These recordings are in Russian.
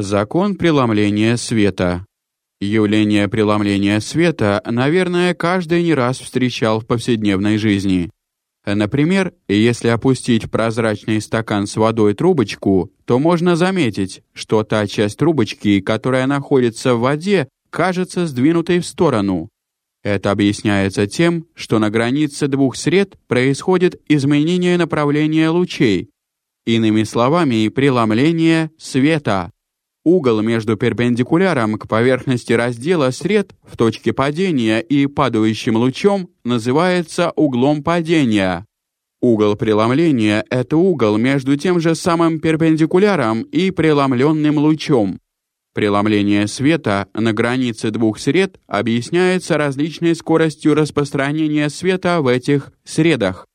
Закон преломления света. Явление преломления света, наверное, каждый не раз встречал в повседневной жизни. Например, если опустить прозрачный стакан с водой трубочку, то можно заметить, что та часть трубочки, которая находится в воде, кажется сдвинутой в сторону. Это объясняется тем, что на границе двух сред происходит изменение направления лучей, иными словами, преломление света. Угол между перпендикуляром к поверхности раздела сред в точке падения и падающим лучом называется углом падения. Угол преломления — это угол между тем же самым перпендикуляром и преломленным лучом. Преломление света на границе двух сред объясняется различной скоростью распространения света в этих средах.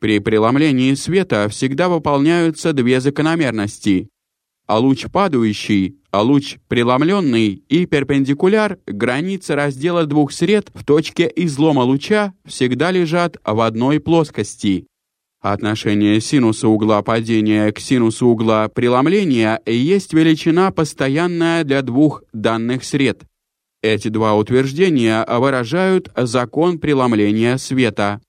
При преломлении света всегда выполняются две закономерности а луч падающий, а луч преломленный и перпендикуляр границы раздела двух сред в точке излома луча всегда лежат в одной плоскости. Отношение синуса угла падения к синусу угла преломления есть величина постоянная для двух данных сред. Эти два утверждения выражают закон преломления света.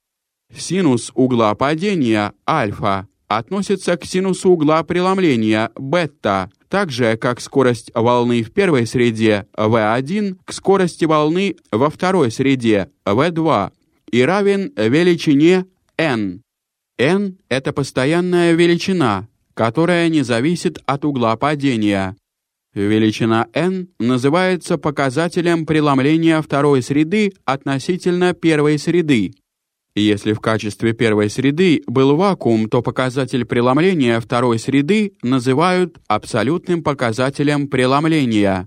Синус угла падения альфа относится к синусу угла преломления бета, так же как скорость волны в первой среде v1 к скорости волны во второй среде v2 и равен величине n. n это постоянная величина, которая не зависит от угла падения. Величина n называется показателем преломления второй среды относительно первой среды. Если в качестве первой среды был вакуум, то показатель преломления второй среды называют абсолютным показателем преломления.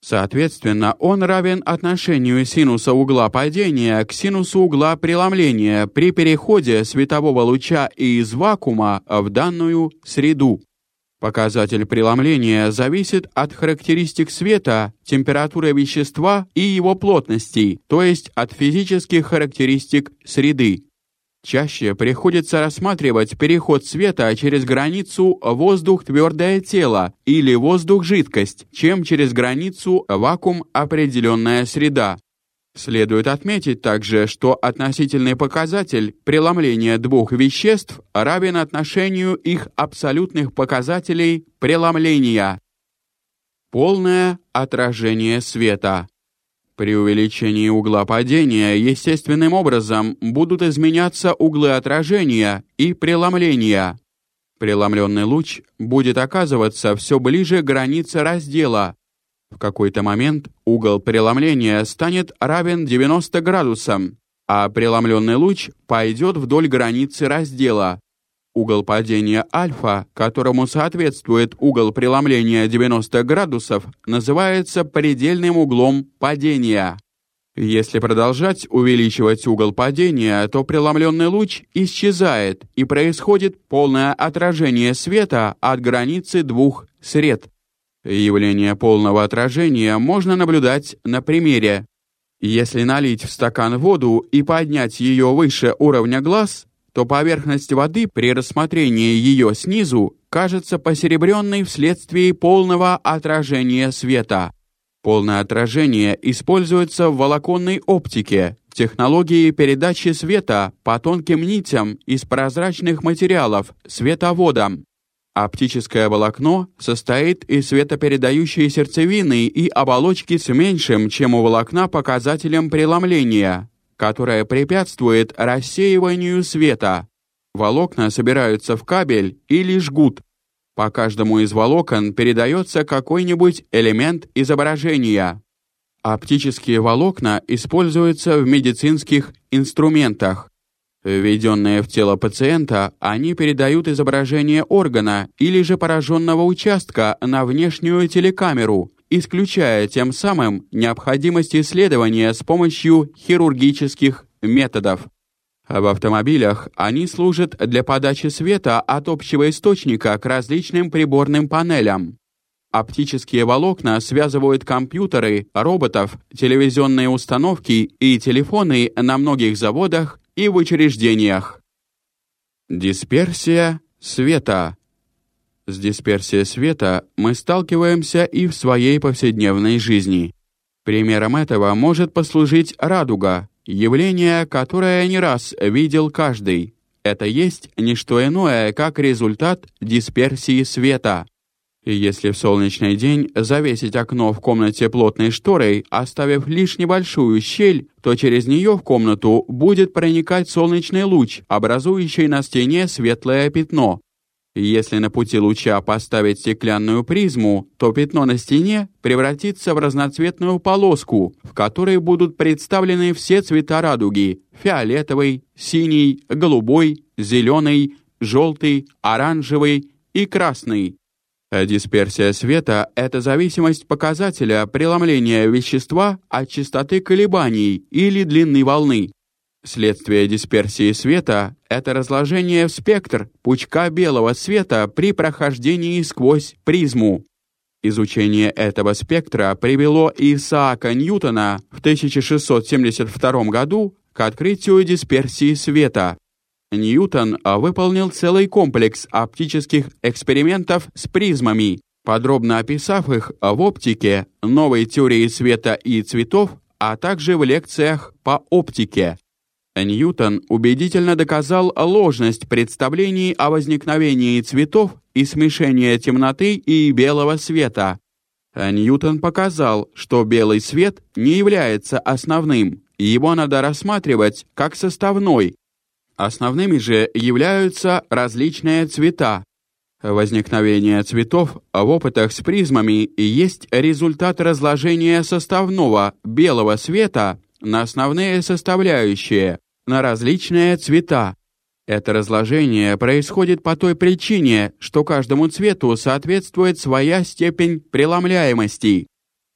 Соответственно, он равен отношению синуса угла падения к синусу угла преломления при переходе светового луча из вакуума в данную среду. Показатель преломления зависит от характеристик света, температуры вещества и его плотности, то есть от физических характеристик среды. Чаще приходится рассматривать переход света через границу воздух-твердое тело или воздух-жидкость, чем через границу вакуум-определенная среда. Следует отметить также, что относительный показатель преломления двух веществ равен отношению их абсолютных показателей преломления. Полное отражение света. При увеличении угла падения естественным образом будут изменяться углы отражения и преломления. Преломленный луч будет оказываться все ближе к границе раздела, в какой-то момент угол преломления станет равен 90 градусам, а преломленный луч пойдет вдоль границы раздела. Угол падения альфа, которому соответствует угол преломления 90 градусов, называется предельным углом падения. Если продолжать увеличивать угол падения, то преломленный луч исчезает и происходит полное отражение света от границы двух сред. Явление полного отражения можно наблюдать на примере. Если налить в стакан воду и поднять ее выше уровня глаз, то поверхность воды при рассмотрении ее снизу кажется посеребренной вследствие полного отражения света. Полное отражение используется в волоконной оптике, технологии передачи света по тонким нитям из прозрачных материалов, световодам. Оптическое волокно состоит из светопередающей сердцевины и оболочки с меньшим, чем у волокна, показателем преломления, которое препятствует рассеиванию света. Волокна собираются в кабель или жгут. По каждому из волокон передается какой-нибудь элемент изображения. Оптические волокна используются в медицинских инструментах. Введенные в тело пациента, они передают изображение органа или же пораженного участка на внешнюю телекамеру, исключая тем самым необходимость исследования с помощью хирургических методов. В автомобилях они служат для подачи света от общего источника к различным приборным панелям. Оптические волокна связывают компьютеры, роботов, телевизионные установки и телефоны на многих заводах и в учреждениях. Дисперсия света. С дисперсией света мы сталкиваемся и в своей повседневной жизни. Примером этого может послужить радуга, явление, которое не раз видел каждый. Это есть не что иное, как результат дисперсии света. И если в солнечный день завесить окно в комнате плотной шторой, оставив лишь небольшую щель, то через нее в комнату будет проникать солнечный луч, образующий на стене светлое пятно. Если на пути луча поставить стеклянную призму, то пятно на стене превратится в разноцветную полоску, в которой будут представлены все цвета радуги: фиолетовый, синий, голубой, зеленый, желтый, оранжевый и красный. Дисперсия света это зависимость показателя преломления вещества от частоты колебаний или длины волны. Следствие дисперсии света — это разложение в спектр пучка белого света при прохождении сквозь призму. Изучение этого спектра привело Исаака Ньютона в 1672 году к открытию дисперсии света. Ньютон выполнил целый комплекс оптических экспериментов с призмами, подробно описав их в оптике, новой теории света и цветов, а также в лекциях по оптике. Ньютон убедительно доказал ложность представлений о возникновении цветов и смешении темноты и белого света. Ньютон показал, что белый свет не является основным, его надо рассматривать как составной. Основными же являются различные цвета. Возникновение цветов в опытах с призмами есть результат разложения составного белого света на основные составляющие на различные цвета. Это разложение происходит по той причине, что каждому цвету соответствует своя степень преломляемости.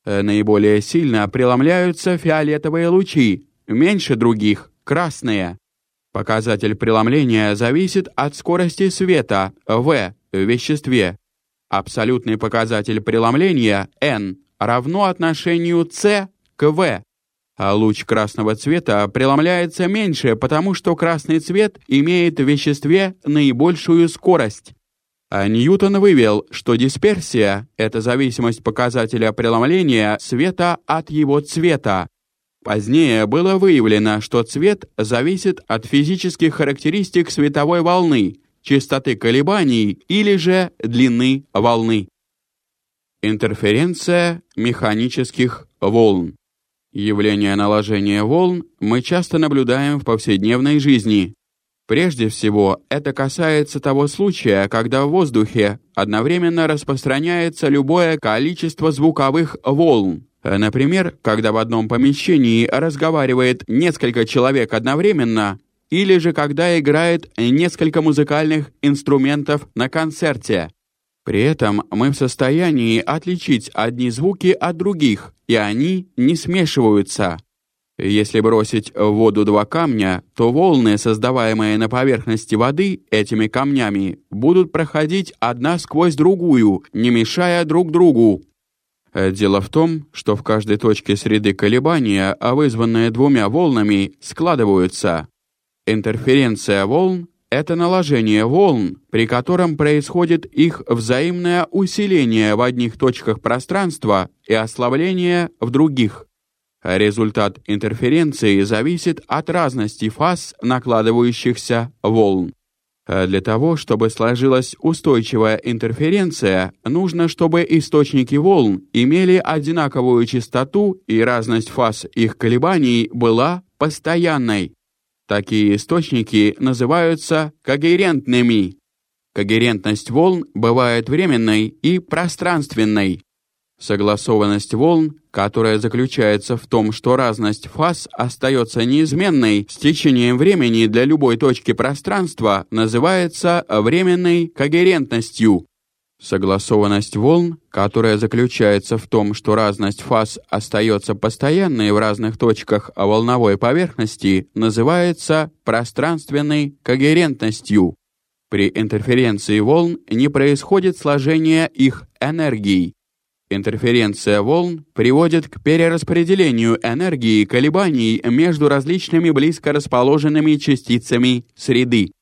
Э, наиболее сильно преломляются фиолетовые лучи, меньше других красные. Показатель преломления зависит от скорости света v в веществе. Абсолютный показатель преломления n равно отношению c к v а луч красного цвета преломляется меньше, потому что красный цвет имеет в веществе наибольшую скорость. А Ньютон вывел, что дисперсия это зависимость показателя преломления света от его цвета. Позднее было выявлено, что цвет зависит от физических характеристик световой волны, частоты колебаний или же длины волны. Интерференция механических волн. Явление наложения волн мы часто наблюдаем в повседневной жизни. Прежде всего, это касается того случая, когда в воздухе одновременно распространяется любое количество звуковых волн. Например, когда в одном помещении разговаривает несколько человек одновременно, или же когда играет несколько музыкальных инструментов на концерте. При этом мы в состоянии отличить одни звуки от других, и они не смешиваются. Если бросить в воду два камня, то волны, создаваемые на поверхности воды этими камнями, будут проходить одна сквозь другую, не мешая друг другу. Дело в том, что в каждой точке среды колебания, вызванные двумя волнами, складываются. Интерференция волн это наложение волн, при котором происходит их взаимное усиление в одних точках пространства и ослабление в других. Результат интерференции зависит от разности фаз накладывающихся волн. Для того, чтобы сложилась устойчивая интерференция, нужно, чтобы источники волн имели одинаковую частоту и разность фаз их колебаний была постоянной. Такие источники называются когерентными. Когерентность волн бывает временной и пространственной. Согласованность волн, которая заключается в том, что разность фаз остается неизменной с течением времени для любой точки пространства, называется временной когерентностью. Согласованность волн, которая заключается в том, что разность фаз остается постоянной в разных точках волновой поверхности, называется пространственной когерентностью. При интерференции волн не происходит сложение их энергий. Интерференция волн приводит к перераспределению энергии колебаний между различными близко расположенными частицами среды.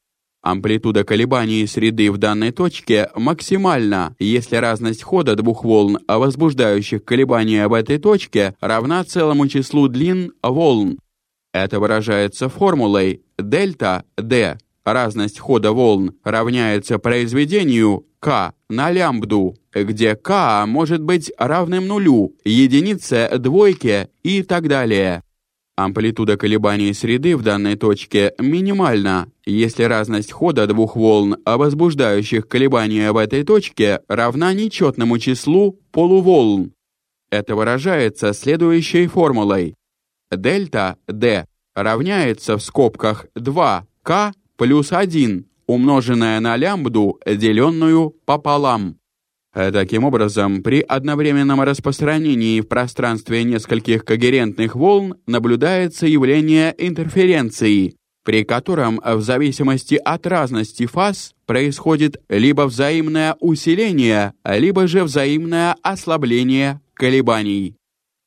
Амплитуда колебаний среды в данной точке максимальна, если разность хода двух волн, возбуждающих колебания в этой точке, равна целому числу длин волн. Это выражается формулой дельта D. Разность хода волн равняется произведению k на лямбду, где k может быть равным нулю, единице, двойке и так далее. Амплитуда колебаний среды в данной точке минимальна, если разность хода двух волн, возбуждающих колебания в этой точке, равна нечетному числу полуволн. Это выражается следующей формулой. Дельта D равняется в скобках 2k плюс 1, умноженное на лямбду, деленную пополам. Э, таким образом, при одновременном распространении в пространстве нескольких когерентных волн наблюдается явление интерференции, при котором в зависимости от разности фаз происходит либо взаимное усиление, либо же взаимное ослабление колебаний.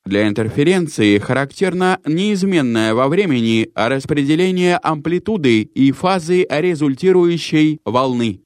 Для интерференции характерно неизменное во времени распределение амплитуды и фазы результирующей волны.